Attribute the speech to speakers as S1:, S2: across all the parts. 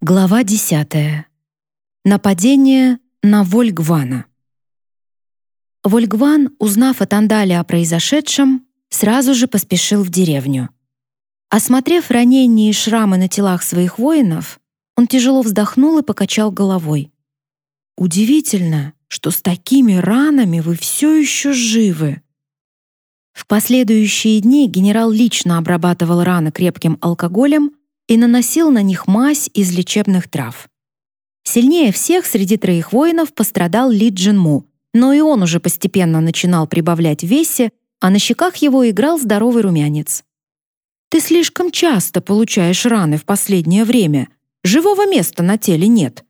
S1: Глава 10. Нападение на Вольгвана. Вольгван, узнав от Андали о произошедшем, сразу же поспешил в деревню. Осмотрев ранения и шрамы на телах своих воинов, он тяжело вздохнул и покачал головой. «Удивительно, что с такими ранами вы все еще живы». В последующие дни генерал лично обрабатывал раны крепким алкоголем и наносил на них мазь из лечебных трав. Сильнее всех среди троих воинов пострадал Ли Джинму, но и он уже постепенно начинал прибавлять в весе, а на щеках его играл здоровый румянец. «Ты слишком часто получаешь раны в последнее время. Живого места на теле нет.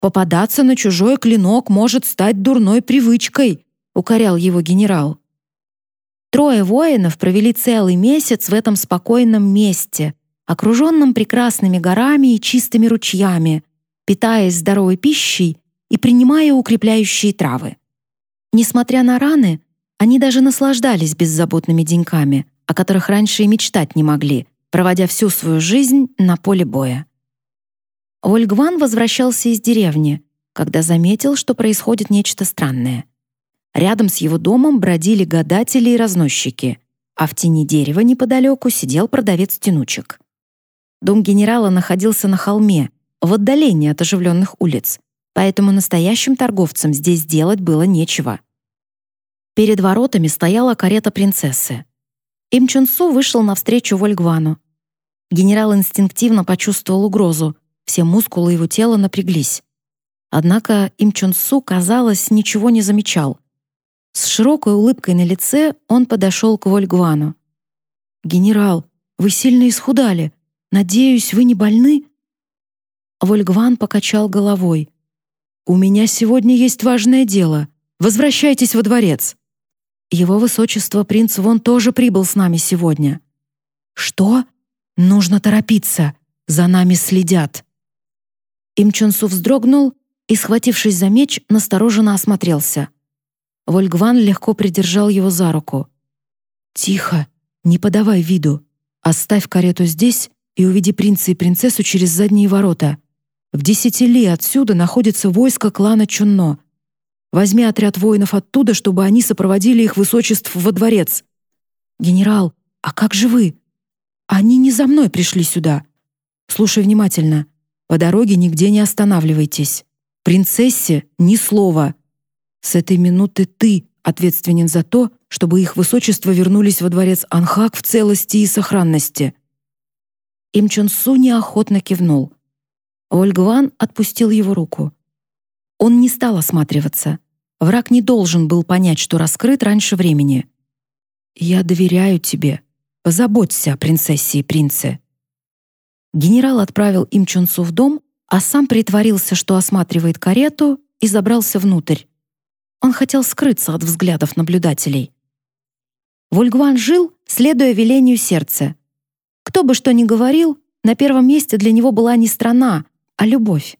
S1: Попадаться на чужой клинок может стать дурной привычкой», — укорял его генерал. Трое воинов провели целый месяц в этом спокойном месте, окруженном прекрасными горами и чистыми ручьями, питаясь здоровой пищей и принимая укрепляющие травы. Несмотря на раны, они даже наслаждались беззаботными деньками, о которых раньше и мечтать не могли, проводя всю свою жизнь на поле боя. Ольгван возвращался из деревни, когда заметил, что происходит нечто странное. Рядом с его домом бродили гадатели и разносчики, а в тени дерева неподалеку сидел продавец-тянучек. Дом генерала находился на холме, в отдалении от оживленных улиц, поэтому настоящим торговцам здесь делать было нечего. Перед воротами стояла карета принцессы. Им Чунсу вышел навстречу Вольгвану. Генерал инстинктивно почувствовал угрозу, все мускулы его тела напряглись. Однако Им Чунсу, казалось, ничего не замечал. С широкой улыбкой на лице он подошел к Вольгвану. «Генерал, вы сильно исхудали. Надеюсь, вы не больны?» Вольгван покачал головой. «У меня сегодня есть важное дело. Возвращайтесь во дворец». «Его высочество принц Вон тоже прибыл с нами сегодня». «Что? Нужно торопиться. За нами следят». Им Чонсу вздрогнул и, схватившись за меч, настороженно осмотрелся. Вольгван легко придержал его за руку. «Тихо, не подавай виду. Оставь карету здесь и уведи принца и принцессу через задние ворота. В десяти ли отсюда находится войско клана Чунно. Возьми отряд воинов оттуда, чтобы они сопроводили их высочеств во дворец. Генерал, а как же вы? Они не за мной пришли сюда. Слушай внимательно. По дороге нигде не останавливайтесь. Принцессе ни слова. С этой минуты ты ответственен за то, чтобы их высочество вернулись во дворец Анхак в целости и сохранности. Им Чон Су неохотно кивнул. Ольга Ван отпустил его руку. Он не стал осматриваться. Враг не должен был понять, что раскрыт раньше времени. «Я доверяю тебе. Позаботься о принцессе и принце». Генерал отправил Им Чон Су в дом, а сам притворился, что осматривает карету, и забрался внутрь. Он хотел скрыться от взглядов наблюдателей. Вольгван жил, следуя велению сердца, кто бы что ни говорил, на первом месте для него была не страна, а любовь.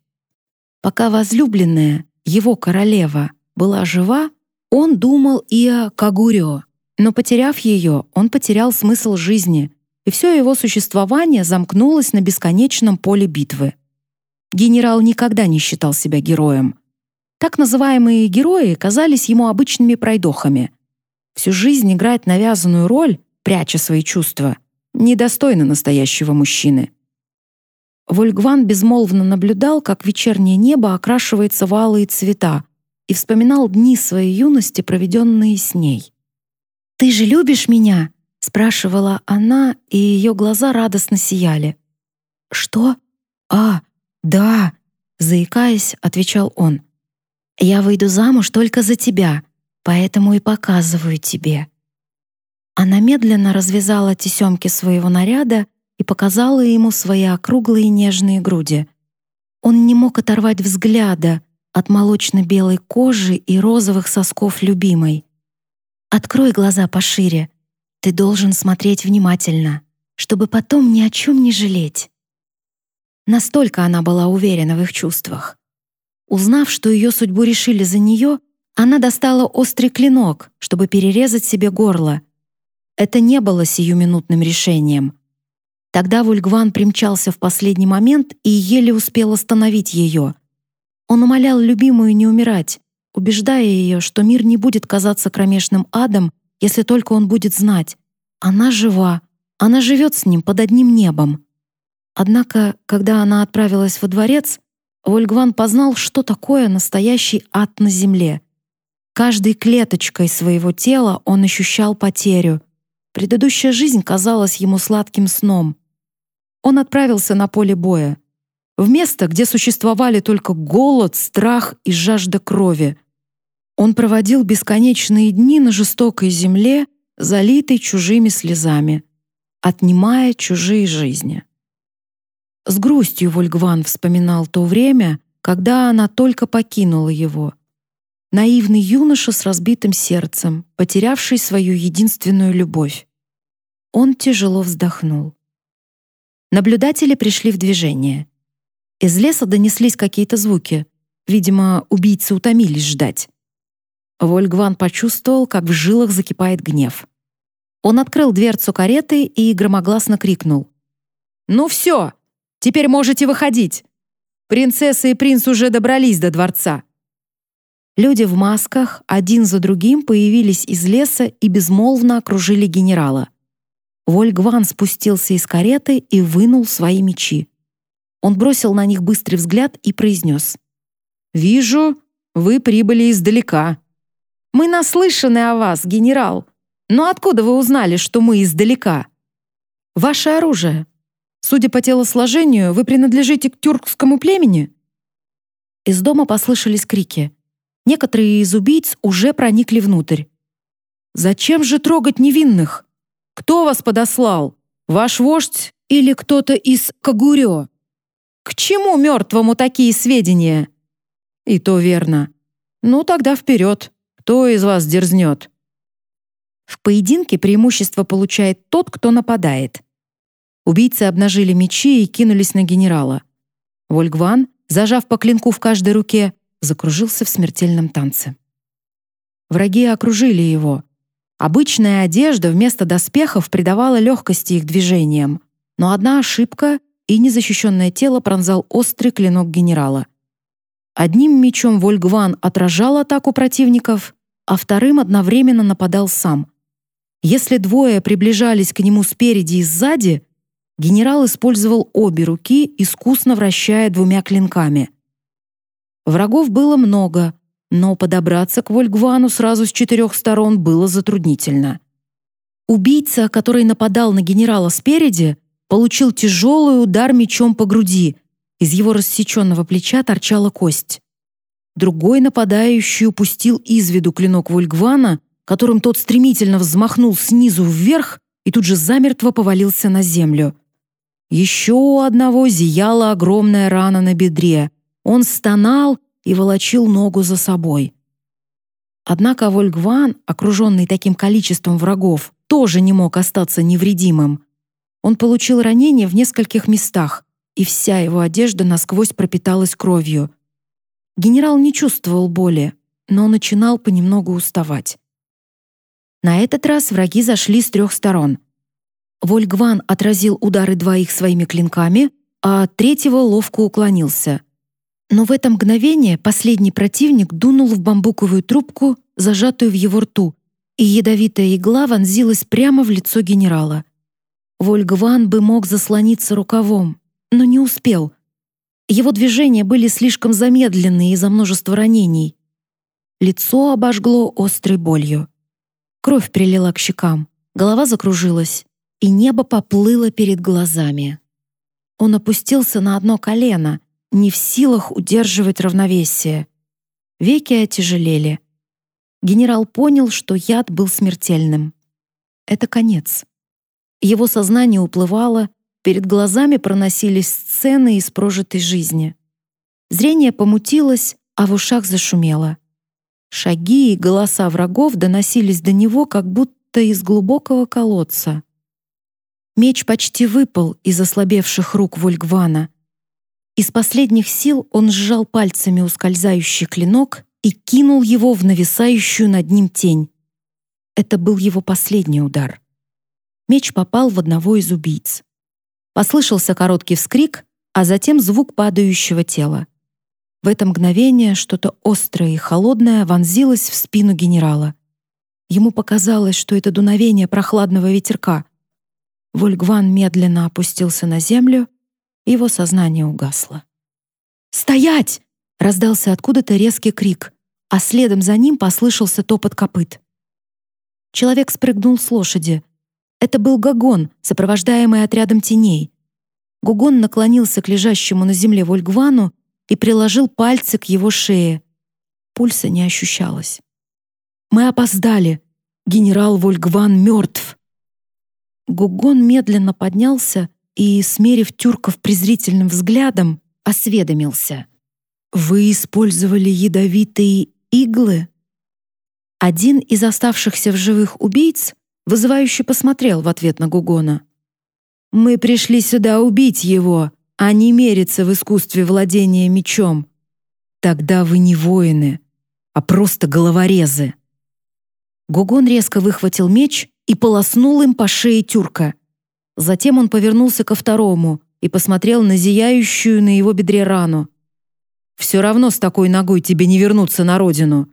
S1: Пока возлюбленная, его королева, была жива, он думал и о Кагурё, но потеряв ее, он потерял смысл жизни, и все его существование замкнулось на бесконечном поле битвы. Генерал никогда не считал себя героем. Так называемые герои казались ему обычными пройдохами. Всю жизнь играть навязанную роль, пряча свои чувства, недостойна настоящего мужчины. Вольгван безмолвно наблюдал, как вечернее небо окрашивается в алые цвета, и вспоминал дни своей юности, проведенные с ней. «Ты же любишь меня?» — спрашивала она, и ее глаза радостно сияли. «Что? А, да!» — заикаясь, отвечал он. «Я выйду замуж только за тебя, поэтому и показываю тебе. Она медленно развязала тесемки своего наряда и показала ему свои округлые нежные груди. Он не мог оторвать взгляда от молочно-белой кожи и розовых сосков любимой. «Открой глаза пошире. Ты должен смотреть внимательно, чтобы потом ни о чем не жалеть». Настолько она была уверена в их чувствах. Узнав, что ее судьбу решили за нее, она достала острый клинок, чтобы перерезать себе горло — это не было сиюминутным решением. Тогда Вульгван примчался в последний момент и еле успел остановить ее. Он умолял любимую не умирать, убеждая ее, что мир не будет казаться кромешным адом, если только он будет знать. Она жива, она живет с ним под одним небом. Однако, когда она отправилась во дворец, Вольгван познал, что такое настоящий ад на земле. Каждой клеточкой своего тела он ощущал потерю. Предыдущая жизнь казалась ему сладким сном. Он отправился на поле боя, в место, где существовали только голод, страх и жажда крови. Он проводил бесконечные дни на жестокой земле, залитой чужими слезами, отнимая чужие жизни. С грустью Вольгван вспоминал то время, когда она только покинула его. Наивный юноша с разбитым сердцем, потерявший свою единственную любовь. Он тяжело вздохнул. Наблюдатели пришли в движение. Из леса донеслись какие-то звуки. Видимо, убийцы утомились ждать. Вольгван почувствовал, как в жилах закипает гнев. Он открыл дверцу кареты и громогласно крикнул. «Ну все! Теперь можете выходить! Принцесса и принц уже добрались до дворца!» Люди в масках один за другим появились из леса и безмолвно окружили генерала. Вольгван спустился из кареты и вынул свои мечи. Он бросил на них быстрый взгляд и произнес. «Вижу, вы прибыли издалека». «Мы наслышаны о вас, генерал. Но откуда вы узнали, что мы издалека?» «Ваше оружие. Судя по телосложению, вы принадлежите к тюркскому племени?» Из дома послышались крики. Некоторые из убийц уже проникли внутрь. «Зачем же трогать невинных?» Кто вас подослал? Ваш вождь или кто-то из Кагурё? К чему мертвому такие сведения? И то верно. Ну тогда вперед. Кто из вас дерзнет? В поединке преимущество получает тот, кто нападает. Убийцы обнажили мечи и кинулись на генерала. Вольгван, зажав по клинку в каждой руке, закружился в смертельном танце. Враги окружили его. Обычная одежда вместо доспехов придавала легкости их движениям, но одна ошибка и незащищенное тело пронзал острый клинок генерала. Одним мечом Вольгван отражал атаку противников, а вторым одновременно нападал сам. Если двое приближались к нему спереди и сзади, генерал использовал обе руки, искусно вращая двумя клинками. Врагов было много, но подобраться к Вольгвану сразу с четырех сторон было затруднительно. Убийца, который нападал на генерала спереди, получил тяжелый удар мечом по груди. Из его рассеченного плеча торчала кость. Другой нападающий упустил из виду клинок Вольгвана, которым тот стремительно взмахнул снизу вверх и тут же замертво повалился на землю. Еще у одного зияла огромная рана на бедре. Он стонал и волочил ногу за собой. Однако Вольгван, окруженный таким количеством врагов, тоже не мог остаться невредимым. Он получил ранение в нескольких местах, и вся его одежда насквозь пропиталась кровью. Генерал не чувствовал боли, но начинал понемногу уставать. На этот раз враги зашли с трех сторон. Вольгван отразил удары двоих своими клинками, а третьего ловко уклонился — но в это мгновение последний противник дунул в бамбуковую трубку, зажатую в его рту, и ядовитая игла вонзилась прямо в лицо генерала. Вольгван бы мог заслониться рукавом, но не успел. Его движения были слишком замедленные из-за множества ранений. Лицо обожгло острой болью. Кровь прилила к щекам, голова закружилась, и небо поплыло перед глазами. Он опустился на одно колено — не в силах удерживать равновесие. Веки отяжелели. Генерал понял, что яд был смертельным. Это конец. Его сознание уплывало, перед глазами проносились сцены из прожитой жизни. Зрение помутилось, а в ушах зашумело. Шаги и голоса врагов доносились до него, как будто из глубокого колодца. Меч почти выпал из ослабевших рук Вольгвана, из последних сил он сжал пальцами ускользающий клинок и кинул его в нависающую над ним тень. Это был его последний удар. Меч попал в одного из убийц. Послышался короткий вскрик, а затем звук падающего тела. В это мгновение что-то острое и холодное вонзилось в спину генерала. Ему показалось, что это дуновение прохладного ветерка. Вольгван медленно опустился на землю, его сознание угасло. «Стоять!» — раздался откуда-то резкий крик, а следом за ним послышался топот копыт. Человек спрыгнул с лошади. Это был Гагон, сопровождаемый отрядом теней. Гугон наклонился к лежащему на земле Вольгвану и приложил пальцы к его шее. Пульса не ощущалось. «Мы опоздали. Генерал Вольгван мертв». Гугон медленно поднялся и, смерив Тюрков презрительным взглядом, осведомился. «Вы использовали ядовитые иглы?» Один из оставшихся в живых убийц вызывающе посмотрел в ответ на Гугона. «Мы пришли сюда убить его, а не мериться в искусстве владения мечом. Тогда вы не воины, а просто головорезы». Гугон резко выхватил меч и полоснул им по шее тюрка. Затем он повернулся ко второму и посмотрел на зияющую на его бедре рану. «Все равно с такой ногой тебе не вернуться на родину».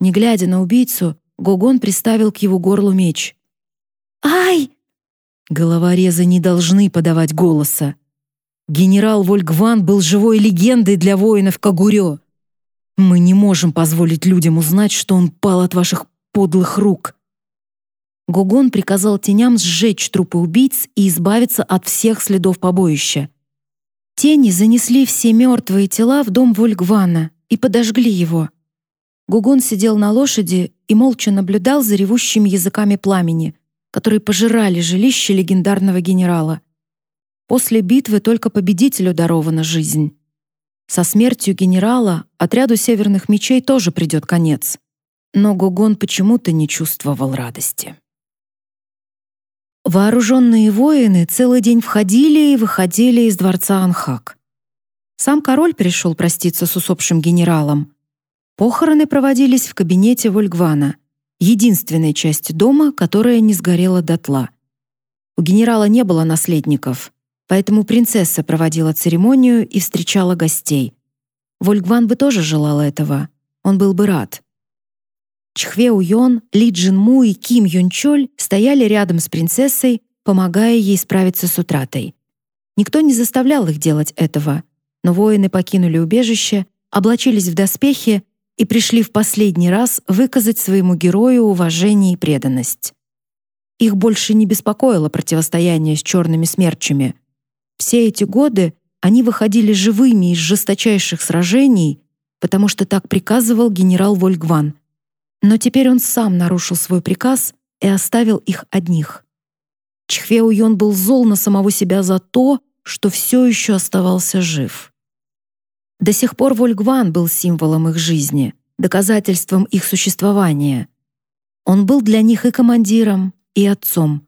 S1: Не глядя на убийцу, Гугон приставил к его горлу меч. «Ай!» Головорезы не должны подавать голоса. Генерал Вольгван был живой легендой для воинов Кагурё. Мы не можем позволить людям узнать, что он пал от ваших подлых рук. Гугон приказал теням сжечь трупы убийц и избавиться от всех следов побоища. Тени занесли все мертвые тела в дом Вольгвана и подожгли его. Гугон сидел на лошади и молча наблюдал за ревущими языками пламени, которые пожирали жилище легендарного генерала. После битвы только победителю дарована жизнь. Со смертью генерала отряду северных мечей тоже придет конец. Но Гугон почему-то не чувствовал радости. Вооруженные воины целый день входили и выходили из дворца Анхак. Сам король пришел проститься с усопшим генералом. Похороны проводились в кабинете Вольгвана, единственной части дома, которая не сгорела дотла. У генерала не было наследников, поэтому принцесса проводила церемонию и встречала гостей. Вольгван бы тоже желал этого, он был бы рад. Чхве Уйон, Ли Джин Му и Ким Юн Чоль стояли рядом с принцессой, помогая ей справиться с утратой. Никто не заставлял их делать этого, но воины покинули убежище, облачились в доспехи и пришли в последний раз выказать своему герою уважение и преданность. Их больше не беспокоило противостояние с черными смерчами. Все эти годы они выходили живыми из жесточайших сражений, потому что так приказывал генерал Вольгван — но теперь он сам нарушил свой приказ и оставил их одних. Чхве Уйон был зол на самого себя за то, что все еще оставался жив. До сих пор Вольгван был символом их жизни, доказательством их существования. Он был для них и командиром, и отцом.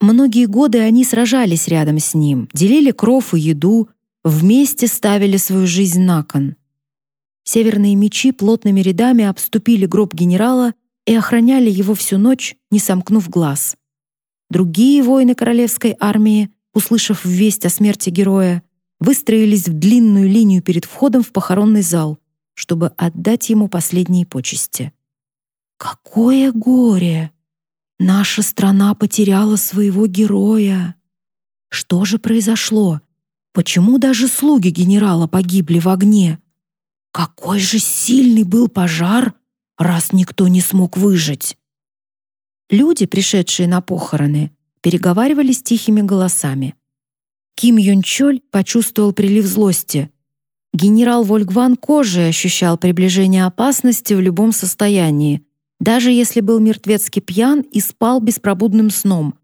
S1: Многие годы они сражались рядом с ним, делили кров и еду, вместе ставили свою жизнь на кон. Северные мечи плотными рядами обступили гроб генерала и охраняли его всю ночь, не сомкнув глаз. Другие воины королевской армии, услышав весть о смерти героя, выстроились в длинную линию перед входом в похоронный зал, чтобы отдать ему последние почести. Какое горе! Наша страна потеряла своего героя. Что же произошло? Почему даже слуги генерала погибли в огне? Какой же сильный был пожар, раз никто не смог выжить. Люди, пришедшие на похороны, переговаривались тихими голосами. Ким Юнчоль почувствовал прилив злости. Генерал Вольгван кожей ощущал приближение опасности в любом состоянии, даже если был мертвецки пьян и спал беспробудным сном.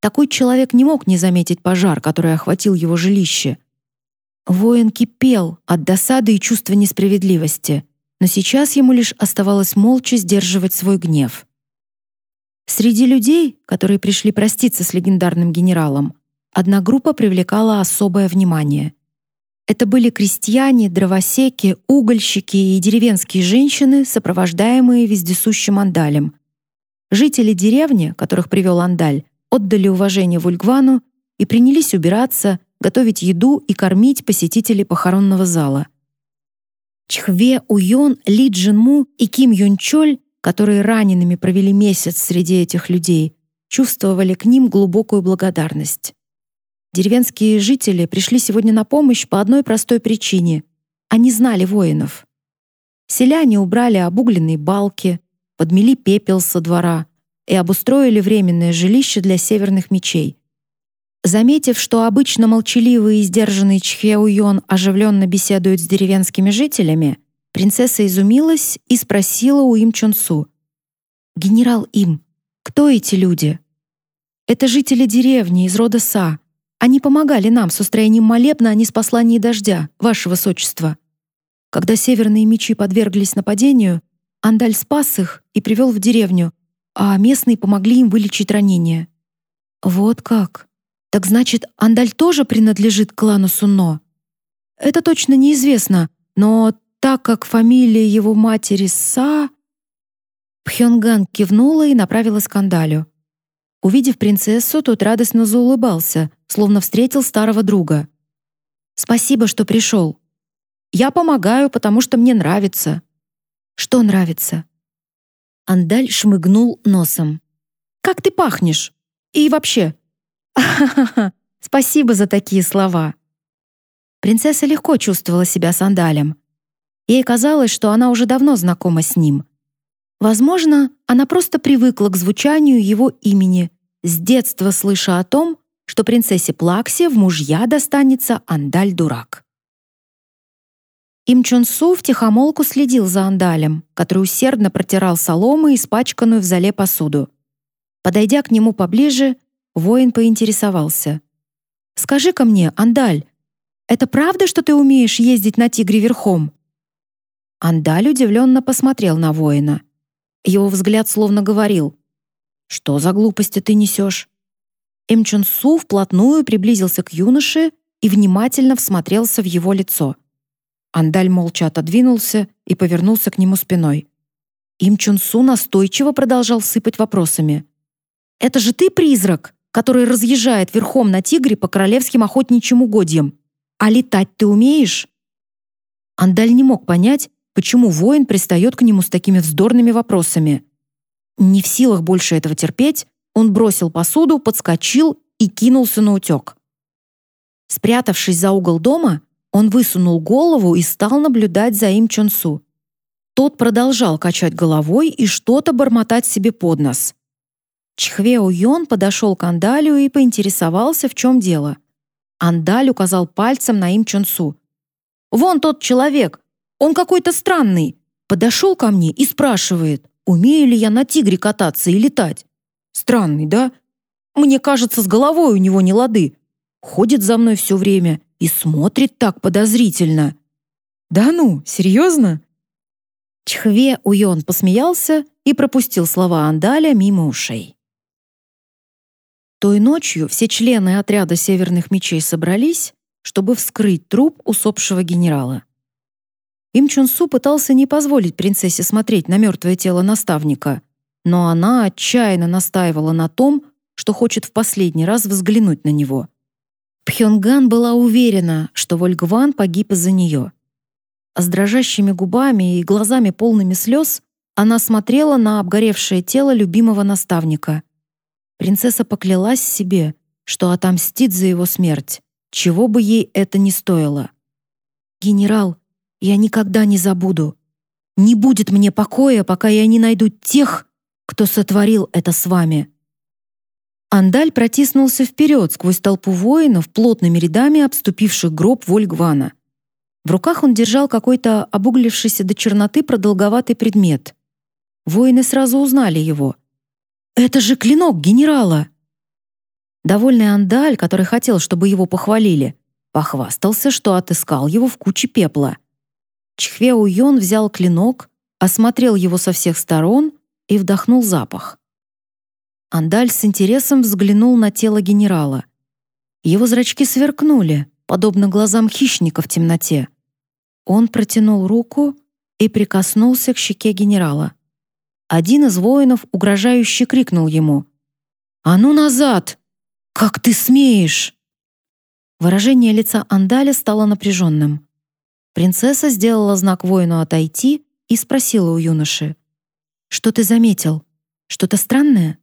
S1: Такой человек не мог не заметить пожар, который охватил его жилище. Воин кипел от досады и чувства несправедливости, но сейчас ему лишь оставалось молча сдерживать свой гнев. Среди людей, которые пришли проститься с легендарным генералом, одна группа привлекала особое внимание. Это были крестьяне, дровосеки, угольщики и деревенские женщины, сопровождаемые вездесущим Андалем. Жители деревни, которых привел Андаль, отдали уважение Вульгвану и принялись убираться, готовить еду и кормить посетителей похоронного зала. Чхве Уйон, Ли Джинму и Ким Юн Чоль, которые ранеными провели месяц среди этих людей, чувствовали к ним глубокую благодарность. Деревенские жители пришли сегодня на помощь по одной простой причине. Они знали воинов. Селяне убрали обугленные балки, подмели пепел со двора и обустроили временное жилище для северных мечей. Заметив, что обычно молчаливый и сдержанный Чхеуйон оживленно беседует с деревенскими жителями, принцесса изумилась и спросила у Им Чонсу. «Генерал Им, кто эти люди?» «Это жители деревни из рода Са. Они помогали нам с устроением молебна о неспослании дождя, ваше высочество». Когда северные мечи подверглись нападению, Андаль спас их и привел в деревню, а местные помогли им вылечить ранения. Вот как. Так значит, Андаль тоже принадлежит клану Сунно? Это точно неизвестно, но так как фамилия его матери Са... Пхёнган кивнула и направилась к Андалю. Увидев принцессу, тот радостно заулыбался, словно встретил старого друга. «Спасибо, что пришел. Я помогаю, потому что мне нравится». «Что нравится?» Андаль шмыгнул носом. «Как ты пахнешь? И вообще...» «Ха-ха-ха! Спасибо за такие слова!» Принцесса легко чувствовала себя с Андалем. Ей казалось, что она уже давно знакома с ним — Возможно, она просто привыкла к звучанию его имени, с детства слыша о том, что принцессе Плаксе в мужья достанется Андаль-дурак. Им Чон Су втихомолку следил за Андалем, который усердно протирал соломой испачканную в зале посуду. Подойдя к нему поближе, воин поинтересовался. «Скажи-ка мне, Андаль, это правда, что ты умеешь ездить на тигре верхом?» Андаль удивленно посмотрел на воина. Его взгляд словно говорил «Что за глупости ты несешь?» Эм Чун Су вплотную приблизился к юноше и внимательно всмотрелся в его лицо. Андаль молча отодвинулся и повернулся к нему спиной. Им Чун Су настойчиво продолжал сыпать вопросами. «Это же ты призрак, который разъезжает верхом на тигре по королевским охотничьим угодьям. А летать ты умеешь?» Андаль не мог понять, Почему воин пристает к нему с такими вздорными вопросами? Не в силах больше этого терпеть, он бросил посуду, подскочил и кинулся на утек. Спрятавшись за угол дома, он высунул голову и стал наблюдать за им Чонсу. Тот продолжал качать головой и что-то бормотать себе под нос. Чхвео Йон подошел к Андалю и поинтересовался, в чем дело. Андаль указал пальцем на им Чонсу. «Вон тот человек, он какой-то странный. Подошел ко мне и спрашивает, умею ли я на тигре кататься и летать. Странный, да? Мне кажется, с головой у него не лады. Ходит за мной все время и смотрит так подозрительно. Да ну, серьезно? Чхве Уйон посмеялся и пропустил слова Андаля мимо ушей. Той ночью все члены отряда Северных мечей собрались, чтобы вскрыть труп усопшего генерала. Им Чун Су пытался не позволить принцессе смотреть на мертвое тело наставника, но она отчаянно настаивала на том, что хочет в последний раз взглянуть на него. Пхёнган была уверена, что Вольгван погиб из-за нее. А с дрожащими губами и глазами полными слез она смотрела на обгоревшее тело любимого наставника. Принцесса поклялась себе, что отомстит за его смерть, чего бы ей это ни стоило. «Генерал, я никогда не забуду. Не будет мне покоя, пока я не найду тех, кто сотворил это с вами». Андаль протиснулся вперед сквозь толпу воинов, плотными рядами обступивших гроб Вольгвана. В руках он держал какой-то обуглившийся до черноты продолговатый предмет. Воины сразу узнали его. «Это же клинок генерала!» Довольный Андаль, который хотел, чтобы его похвалили, похвастался, что отыскал его в куче пепла. Чхве Уйон взял клинок, осмотрел его со всех сторон и вдохнул запах. Андаль с интересом взглянул на тело генерала. Его зрачки сверкнули, подобно глазам хищника в темноте. Он протянул руку и прикоснулся к щеке генерала. Один из воинов угрожающе крикнул ему: "А ну назад!" «Как ты смеешь?» Выражение лица Андаля стало напряженным. Принцесса сделала знак воину отойти и спросила у юноши. «Что ты заметил? Что-то странное?»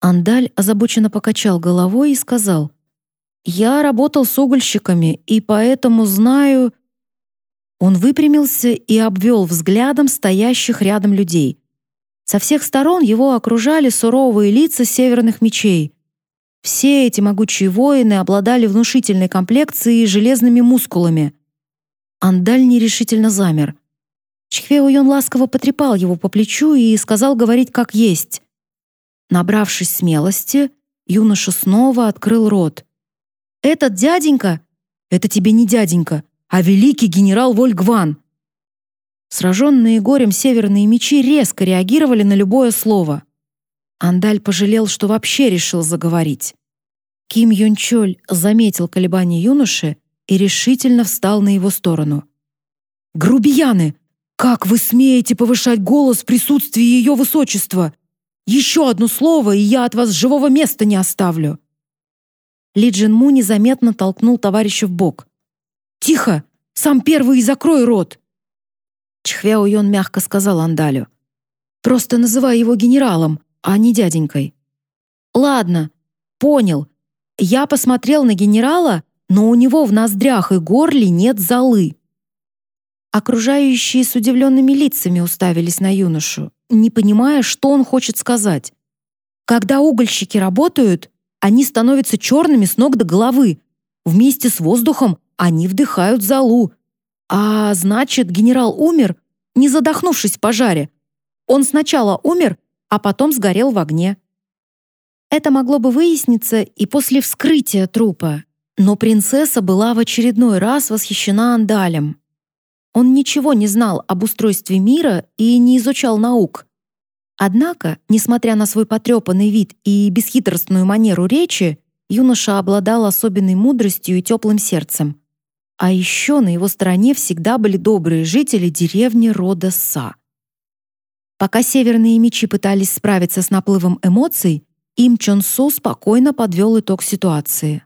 S1: Андаль озабоченно покачал головой и сказал. «Я работал с угольщиками, и поэтому знаю...» Он выпрямился и обвел взглядом стоящих рядом людей. Со всех сторон его окружали суровые лица северных мечей. Все эти могучие воины обладали внушительной комплекцией и железными мускулами. Андаль нерешительно замер. Чхвеуйон ласково потрепал его по плечу и сказал говорить как есть. Набравшись смелости, юноша снова открыл рот. «Этот дяденька? Это тебе не дяденька, а великий генерал Вольгван!» Сраженные горем северные мечи резко реагировали на любое слово. Андаль пожалел, что вообще решил заговорить. Ким Юнчоль заметил колебания юноши и решительно встал на его сторону. «Грубияны! Как вы смеете повышать голос в присутствии ее высочества? Еще одно слово, и я от вас живого места не оставлю!» Ли Джин Му незаметно толкнул товарища в бок. «Тихо! Сам первый и закрой рот!» Чхвяо Йон мягко сказал Андалю. «Просто называй его генералом, а не дяденькой». «Ладно, понял. Я посмотрел на генерала, но у него в ноздрях и горле нет золы». Окружающие с удивленными лицами уставились на юношу, не понимая, что он хочет сказать. Когда угольщики работают, они становятся черными с ног до головы. Вместе с воздухом они вдыхают золу. А значит, генерал умер, не задохнувшись в пожаре. Он сначала умер, а потом сгорел в огне. Это могло бы выясниться и после вскрытия трупа, но принцесса была в очередной раз восхищена Андалем. Он ничего не знал об устройстве мира и не изучал наук. Однако, несмотря на свой потрепанный вид и бесхитростную манеру речи, юноша обладал особенной мудростью и теплым сердцем. А еще на его стороне всегда были добрые жители деревни рода Са. Пока северные мечи пытались справиться с наплывом эмоций, Им Чон Су спокойно подвел итог ситуации.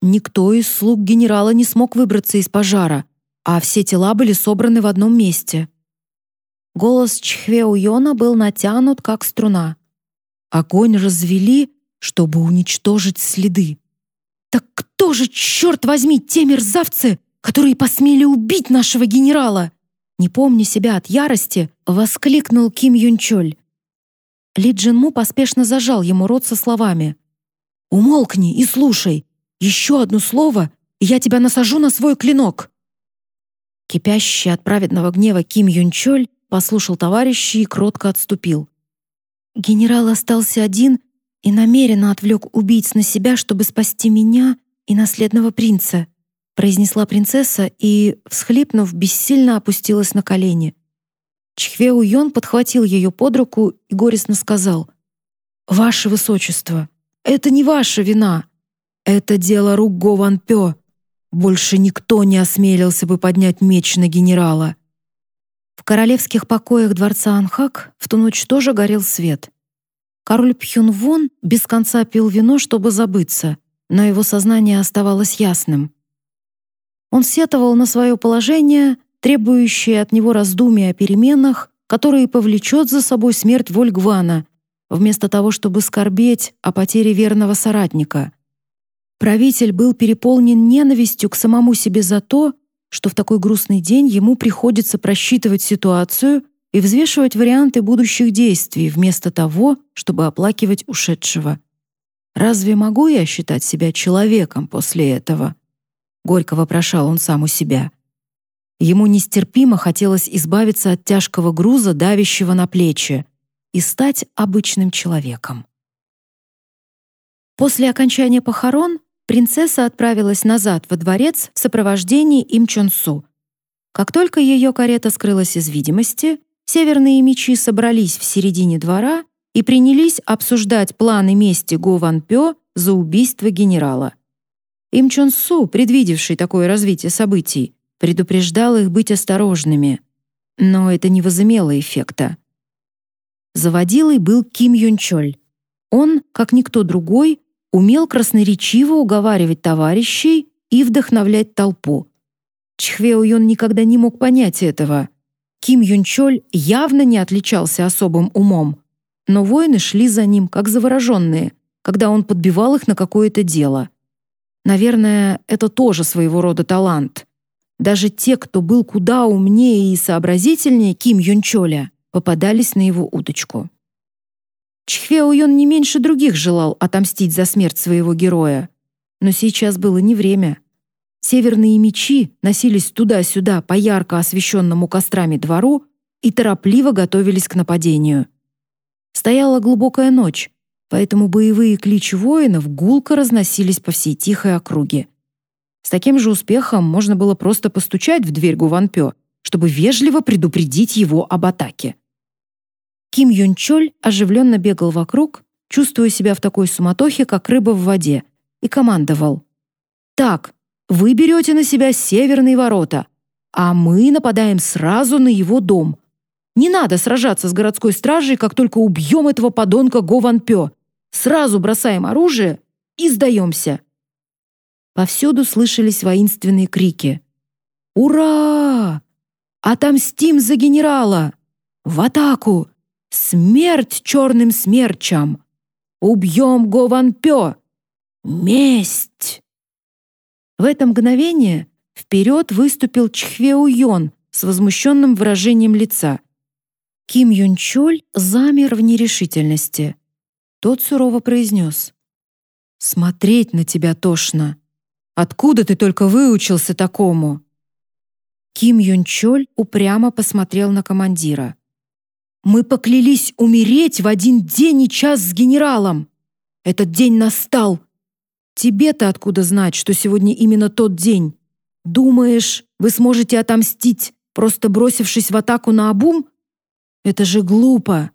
S1: Никто из слуг генерала не смог выбраться из пожара, а все тела были собраны в одном месте. Голос Чхвеу Йона был натянут, как струна. Огонь развели, чтобы уничтожить следы. «Так кто же, черт возьми, те мерзавцы, которые посмели убить нашего генерала?» Не помня себя от ярости, воскликнул Ким Юнчоль. Ли Джин Му поспешно зажал ему рот со словами. «Умолкни и слушай. Еще одно слово, и я тебя насажу на свой клинок». Кипящий от праведного гнева Ким Юнчоль послушал товарища и кротко отступил. Генерал остался один и намеренно отвлек убийц на себя, чтобы спасти меня и наследного принца», произнесла принцесса и, всхлипнув, бессильно опустилась на колени. Чхве Уйон подхватил ее под руку и горестно сказал, «Ваше Высочество, это не ваша вина. Это дело рук Го Ван Пё. Больше никто не осмелился бы поднять меч на генерала». В королевских покоях дворца Анхак в ту ночь тоже горел свет. Король Пхюнвон без конца пил вино, чтобы забыться, но его сознание оставалось ясным. Он сетовал на свое положение, требующее от него раздумий о переменах, которые повлечет за собой смерть Вольгвана, вместо того, чтобы скорбеть о потере верного соратника. Правитель был переполнен ненавистью к самому себе за то, что в такой грустный день ему приходится просчитывать ситуацию и взвешивать варианты будущих действий вместо того, чтобы оплакивать ушедшего. Разве могу я считать себя человеком после этого? Горько вопрошал он сам у себя. Ему нестерпимо хотелось избавиться от тяжкого груза, давящего на плечи, и стать обычным человеком. После окончания похорон принцесса отправилась назад во дворец в сопровождении Им Чон Су. Как только ее карета скрылась из видимости, Северные мечи собрались в середине двора и принялись обсуждать планы мести Го Ван Пё за убийство генерала. Им Чон Су, предвидевший такое развитие событий, предупреждал их быть осторожными, но это не возымело эффекта. Заводилой был Ким Юн Чоль. Он, как никто другой, умел красноречиво уговаривать товарищей и вдохновлять толпу. Чхве Уйон никогда не мог понять этого. Ким Юнчоль явно не отличался особым умом, но воины шли за ним, как завороженные, когда он подбивал их на какое-то дело. Наверное, это тоже своего рода талант. Даже те, кто был куда умнее и сообразительнее Ким Юнчоля, попадались на его удочку. Чхве Уйон не меньше других желал отомстить за смерть своего героя. Но сейчас было не время. Северные мечи носились туда-сюда по ярко освещенному кострами двору и торопливо готовились к нападению. Стояла глубокая ночь, поэтому боевые кличи воинов гулко разносились по всей тихой округе. С таким же успехом можно было просто постучать в дверь Гуванпё, чтобы вежливо предупредить его об атаке. Ким Юнчоль оживленно бегал вокруг, чувствуя себя в такой суматохе, как рыба в воде, и командовал. «Так, вы берете на себя северные ворота, а мы нападаем сразу на его дом. Не надо сражаться с городской стражей, как только убьем этого подонка Го Ван Пё. Сразу бросаем оружие и сдаемся». Повсюду слышались воинственные крики. «Ура! Отомстим за генерала! В атаку! Смерть черным смерчам! Убьем Гованпё! Месть!» В это мгновение вперед выступил Чхве Уйон с возмущенным выражением лица. Ким Юнчоль замер в нерешительности. Тот сурово произнес. «Смотреть на тебя тошно. Откуда ты только выучился такому?» Ким Юнчоль упрямо посмотрел на командира. Мы поклялись умереть в один день и час с генералом. Этот день настал. Тебе-то откуда знать, что сегодня именно тот день? Думаешь, вы сможете отомстить, просто бросившись в атаку на обум? Это же глупо.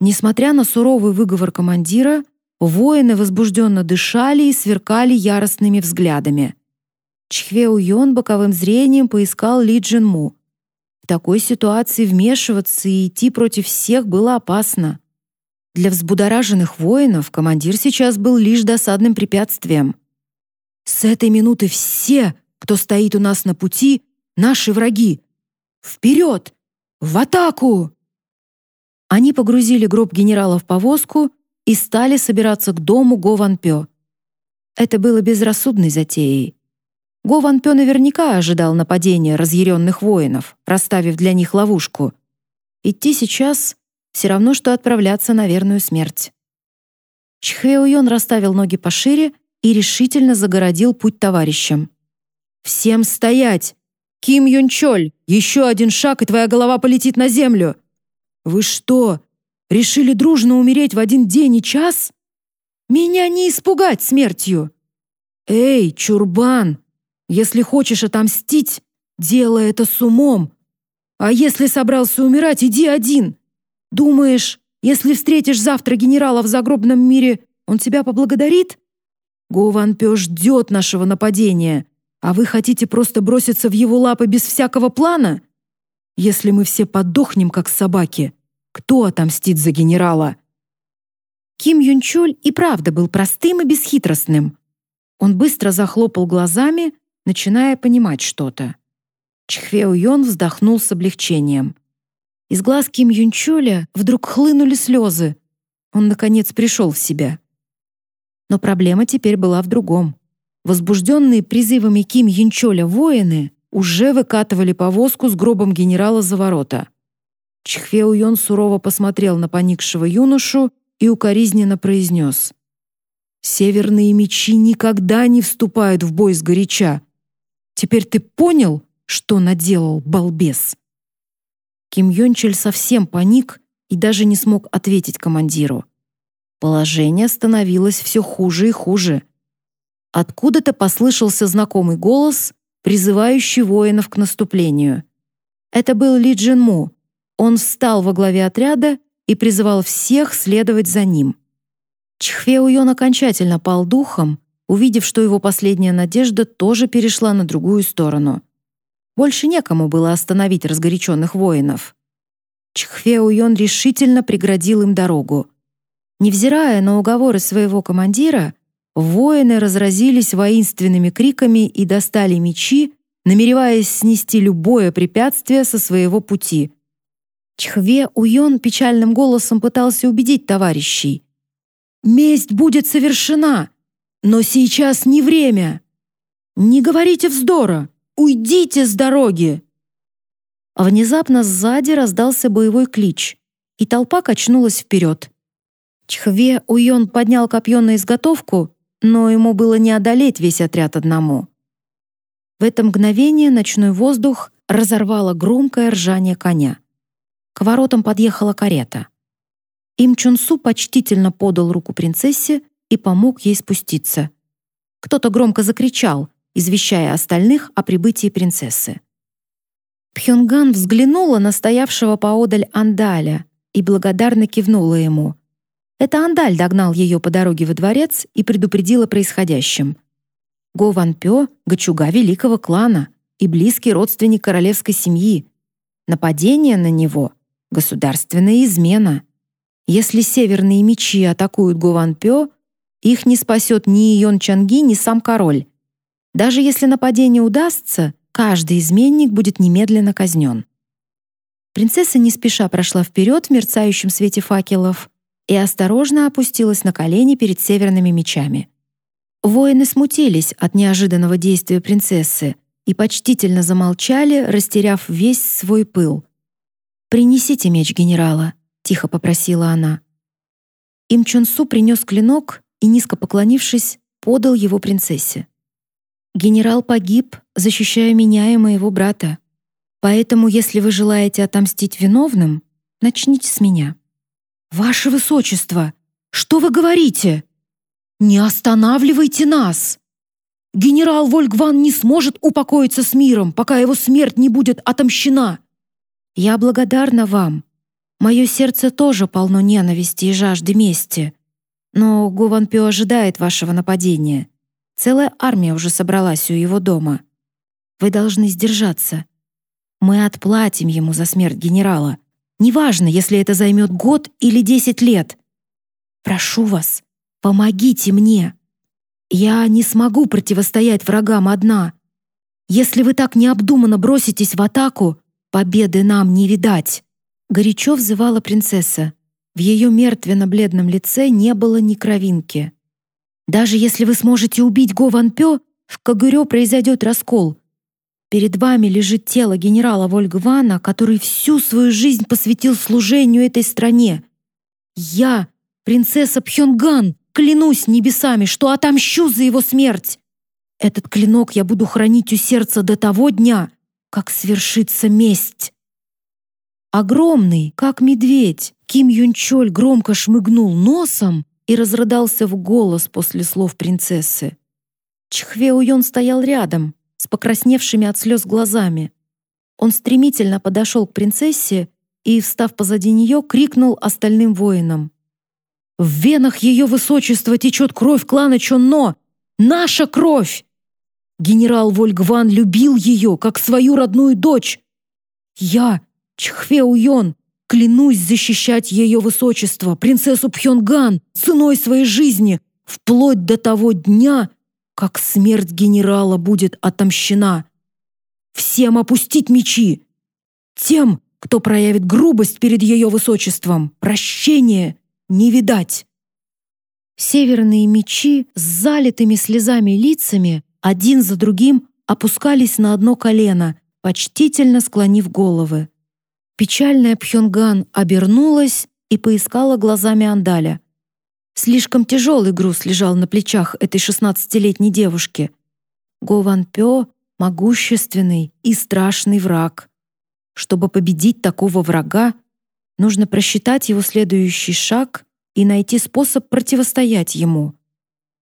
S1: Несмотря на суровый выговор командира, воины возбужденно дышали и сверкали яростными взглядами. Чхве Уйон боковым зрением поискал Ли Джин Му такой ситуации вмешиваться и идти против всех было опасно. Для взбудораженных воинов командир сейчас был лишь досадным препятствием. С этой минуты все, кто стоит у нас на пути, наши враги. Вперед! В атаку! Они погрузили гроб генерала в повозку и стали собираться к дому Го Ван Пё. Это было безрассудной затеей. Го Ван Пё наверняка ожидал нападения разъяренных воинов, расставив для них ловушку. Идти сейчас — все равно, что отправляться на верную смерть. Чхэ Уйон расставил ноги пошире и решительно загородил путь товарищам. «Всем стоять! Ким Юн Чоль, еще один шаг, и твоя голова полетит на землю! Вы что, решили дружно умереть в один день и час? Меня не испугать смертью! Эй, Чурбан, если хочешь отомстить, делай это с умом. А если собрался умирать, иди один. Думаешь, если встретишь завтра генерала в загробном мире, он тебя поблагодарит? Гован Пё ждет нашего нападения, а вы хотите просто броситься в его лапы без всякого плана? Если мы все подохнем, как собаки, кто отомстит за генерала?» Ким Юнчоль и правда был простым и бесхитростным. Он быстро захлопал глазами, начиная понимать что-то. Чхве Уйон вздохнул с облегчением. Из глаз Ким Юнчоля вдруг хлынули слезы. Он, наконец, пришел в себя. Но проблема теперь была в другом. Возбужденные призывами Ким Юнчоля воины уже выкатывали повозку с гробом генерала за ворота. Чхве Уйон сурово посмотрел на поникшего юношу и укоризненно произнес. «Северные мечи никогда не вступают в бой с горяча. Теперь ты понял, что наделал балбес?» Ким Йончель совсем паник и даже не смог ответить командиру. Положение становилось все хуже и хуже. Откуда-то послышался знакомый голос, призывающий воинов к наступлению. Это был Ли Джин Му. Он встал во главе отряда и призывал всех следовать за ним. Чхве Уйон окончательно пал духом увидев, что его последняя надежда тоже перешла на другую сторону. Больше некому было остановить разгоряченных воинов. Чхве Уйон решительно преградил им дорогу. Невзирая на уговоры своего командира, воины разразились воинственными криками и достали мечи, намереваясь снести любое препятствие со своего пути. Чхве Уйон печальным голосом пытался убедить товарищей. «Месть будет совершена, но сейчас не время. Не говорите вздора, уйдите с дороги!» Внезапно сзади раздался боевой клич, и толпа качнулась вперед. Чхве Уйон поднял копье на изготовку, но ему было не одолеть весь отряд одному. В это мгновение ночной воздух разорвало громкое ржание коня. К воротам подъехала карета. Им Чунсу почтительно подал руку принцессе и помог ей спуститься. Кто-то громко закричал, извещая остальных о прибытии принцессы. Пхёнган взглянула на стоявшего поодаль Андаля и благодарно кивнула ему. Это Андаль догнал ее по дороге во дворец и предупредил о происходящем. Го Ван Пё — гачуга великого клана и близкий родственник королевской семьи. Нападение на него — государственная измена. Если северные мечи атакуют Го Ван Пё, их не спасет ни Йон Чанги, ни сам король. Даже если нападение удастся, Каждый изменник будет немедленно казнен. Принцесса не спеша прошла вперед в мерцающем свете факелов и осторожно опустилась на колени перед северными мечами. Воины смутились от неожиданного действия принцессы и почтительно замолчали, растеряв весь свой пыл. «Принесите меч генерала», — тихо попросила она. Им Чонсу принес клинок и, низко поклонившись, подал его принцессе. Генерал погиб, защищая меня и моего брата. Поэтому, если вы желаете отомстить виновным, начните с меня. Ваше высочество, что вы говорите? Не останавливайте нас. Генерал Вольгван не сможет упокоиться с миром, пока его смерть не будет отомщена. Я благодарна вам. Мое сердце тоже полно ненависти и жажды мести. Но Гуванпё ожидает вашего нападения. Целая армия уже собралась у его дома. Вы должны сдержаться. Мы отплатим ему за смерть генерала. Неважно, если это займет год или десять лет. Прошу вас, помогите мне. Я не смогу противостоять врагам одна. Если вы так необдуманно броситесь в атаку, победы нам не видать. Горячо взывала принцесса. В ее мертвенно-бледном лице не было ни кровинки. Даже если вы сможете убить Го Ван в Кагурё произойдет раскол. Перед вами лежит тело генерала Вольгвана, который всю свою жизнь посвятил служению этой стране. Я, принцесса Пхёнган, клянусь небесами, что отомщу за его смерть. Этот клинок я буду хранить у сердца до того дня, как свершится месть. Огромный, как медведь, Ким Юнчоль громко шмыгнул носом и разрыдался в голос после слов принцессы. Чхве Уйон стоял рядом, с покрасневшими от слез глазами. Он стремительно подошел к принцессе и, встав позади нее, крикнул остальным воинам. «В венах ее высочества течет кровь клана Чонно! Наша кровь! Генерал Вольгван любил ее, как свою родную дочь. Я, Чхве Уйон, Клянусь защищать ее высочество, принцессу Пхёнган, ценой своей жизни, вплоть до того дня, как смерть генерала будет отомщена. Всем опустить мечи. Тем, кто проявит грубость перед ее высочеством, прощения не видать. Северные мечи с залитыми слезами лицами один за другим опускались на одно колено, почтительно склонив головы. Печальная Пхёнган обернулась и поискала глазами Андаля. Слишком тяжелый груз лежал на плечах этой шестнадцатилетней девушки. Гован Пё — могущественный и страшный враг. Чтобы победить такого врага, нужно просчитать его следующий шаг и найти способ противостоять ему.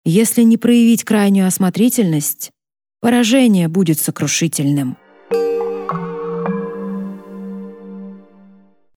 S1: Если не проявить крайнюю осмотрительность, поражение будет сокрушительным.